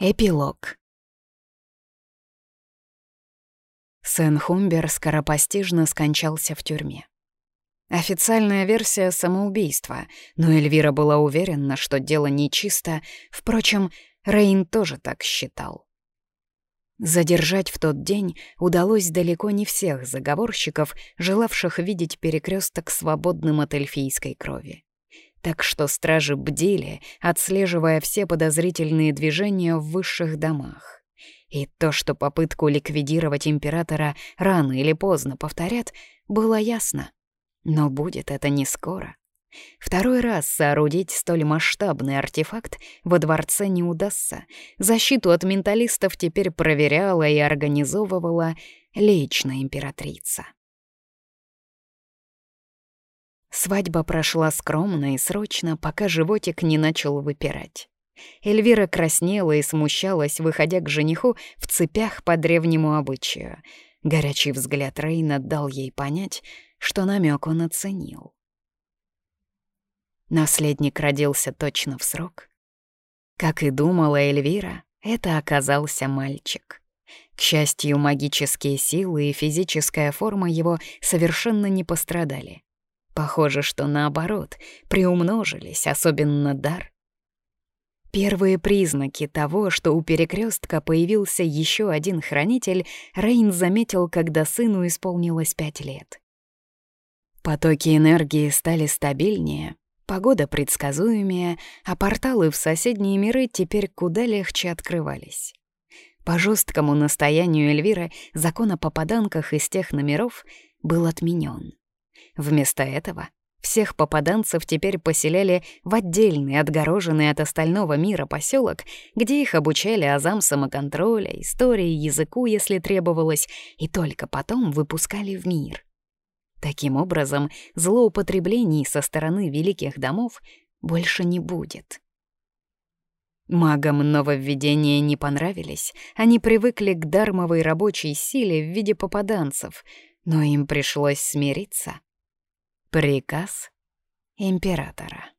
Эпилог. Сен-Хумбер скоропостижно скончался в тюрьме. Официальная версия самоубийства, но Эльвира была уверена, что дело нечисто. Впрочем, Рейн тоже так считал. Задержать в тот день удалось далеко не всех заговорщиков, желавших видеть перекресток свободным от эльфийской крови. Так что стражи бдили, отслеживая все подозрительные движения в высших домах. И то, что попытку ликвидировать императора рано или поздно повторят, было ясно. Но будет это не скоро. Второй раз соорудить столь масштабный артефакт во дворце не удастся. Защиту от менталистов теперь проверяла и организовывала лично императрица. Свадьба прошла скромно и срочно, пока животик не начал выпирать. Эльвира краснела и смущалась, выходя к жениху в цепях по древнему обычаю. Горячий взгляд Рейна дал ей понять, что намек он оценил. Наследник родился точно в срок. Как и думала Эльвира, это оказался мальчик. К счастью, магические силы и физическая форма его совершенно не пострадали. Похоже, что наоборот, приумножились, особенно дар. Первые признаки того, что у перекрестка появился еще один хранитель, Рейн заметил, когда сыну исполнилось пять лет. Потоки энергии стали стабильнее, погода предсказуемее, а порталы в соседние миры теперь куда легче открывались. По жесткому настоянию Эльвиры закон о попаданках из тех номеров был отменен. Вместо этого всех попаданцев теперь поселяли в отдельный, отгороженный от остального мира поселок, где их обучали азам самоконтроля, истории, языку, если требовалось, и только потом выпускали в мир. Таким образом, злоупотреблений со стороны великих домов больше не будет. Магам нововведения не понравились, они привыкли к дармовой рабочей силе в виде попаданцев, но им пришлось смириться. Приказ императора.